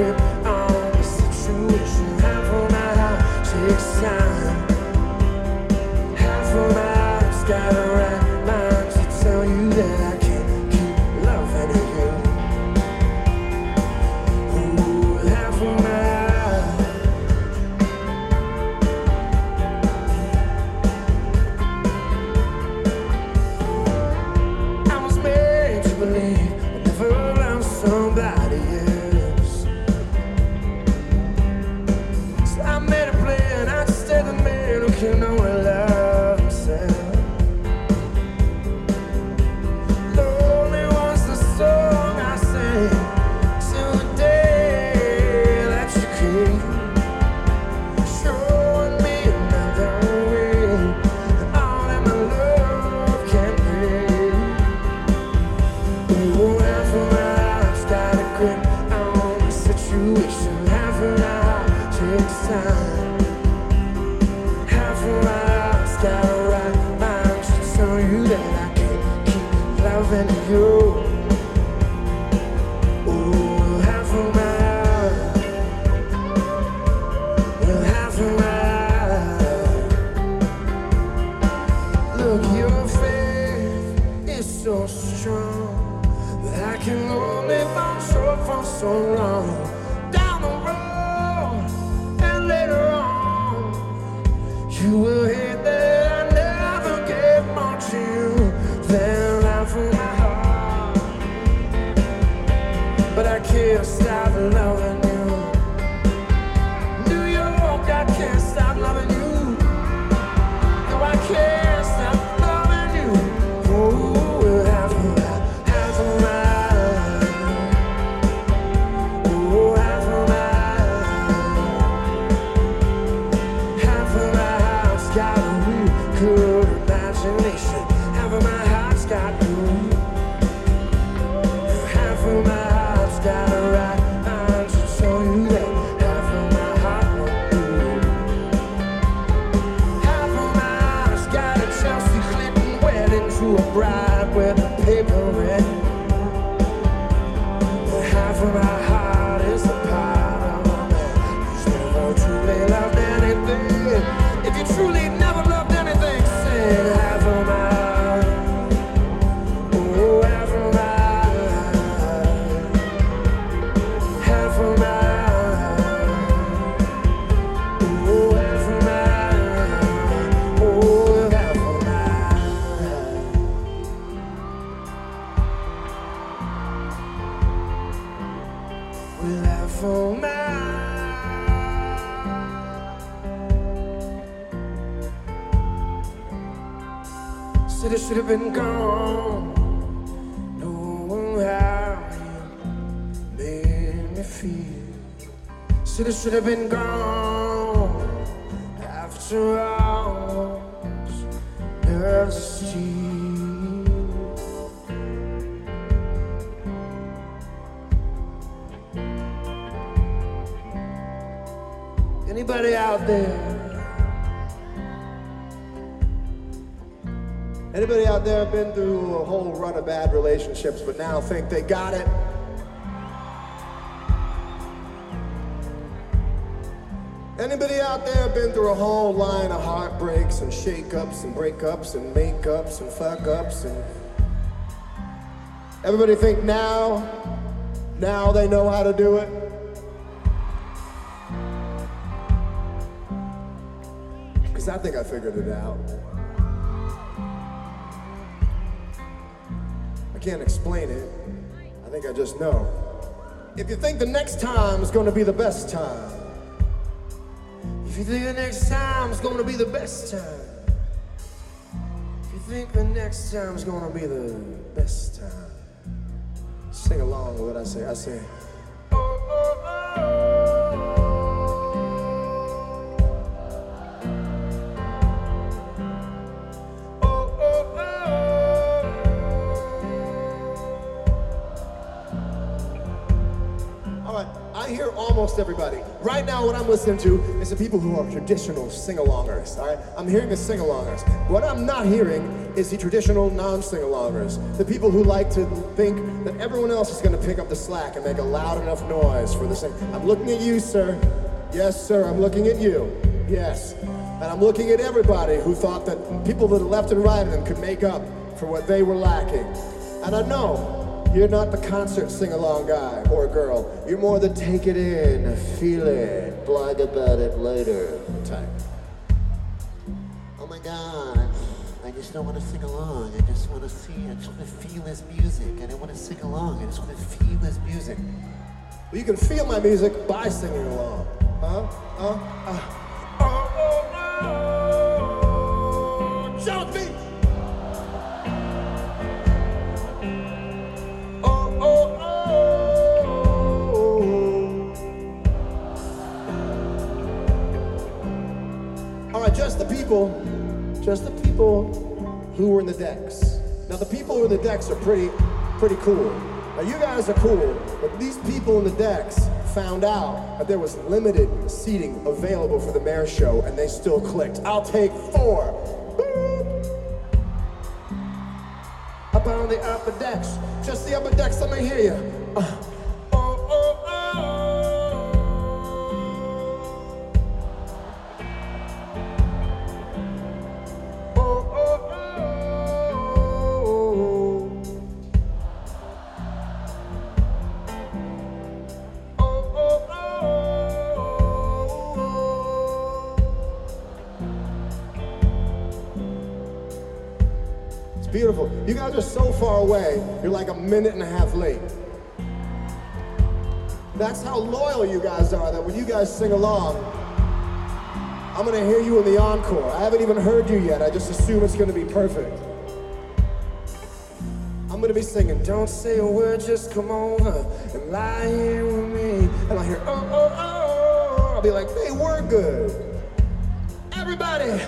Grip on the situation. Half of my heart takes time. Half of my heart's got is so strong that can only for so long. Down the road and later on, you will hear imagination. Half of my heart's got you. Half of my heart's got a right mind to tell you that half of my heart won't do. Half of my heart's got a Chelsea Clinton wedding to a bride Well, half Said it should have been gone. Knowing how you made me feel. Said it should have been gone. After all, nerves of steel. Anybody out there? Anybody out there been through a whole run of bad relationships but now think they got it? Anybody out there been through a whole line of heartbreaks and shakeups and breakups and makeups and fuck ups and Everybody think now, now they know how to do it? Because I think I figured it out. I can't explain it. I think I just know. If you think the next time is going to be the best time, if you think the next time is going to be the best time, if you think the next time is going to be the best time, sing along with what I say. I say, Hear almost everybody. Right now, what I'm listening to is the people who are traditional sing-alongers. All right, I'm hearing the sing-alongers. What I'm not hearing is the traditional non-sing-alongers. The people who like to think that everyone else is going to pick up the slack and make a loud enough noise for the sing. I'm looking at you, sir. Yes, sir. I'm looking at you. Yes. And I'm looking at everybody who thought that people to the left and right of them could make up for what they were lacking. And I know you're not the concert sing along guy or girl. You're more the take it in, feel it, blog about it later type. Oh my god, I just don't want to sing along. I just want to see, I just want to feel his music. I don't want to sing along. I just want to feel his music. Well, you can feel my music by singing along. Huh? Huh? Uh. All right, just the people, just the people who were in the decks. Now the people who are in the decks are pretty, pretty cool. Now you guys are cool, but these people in the decks found out that there was limited seating available for the Mayer show, and they still clicked. I'll take four. Boop. Up on the upper decks, just the upper decks. Let me hear you. Uh, beautiful. You guys are so far away, you're like a minute and a half late. That's how loyal you guys are, that when you guys sing along, I'm gonna hear you in the encore. I haven't even heard you yet. I just assume it's gonna be perfect. I'm gonna be singing, don't say a word, just come over and lie here with me. And I'll hear, oh, oh, oh. I'll be like, they were good. Everybody.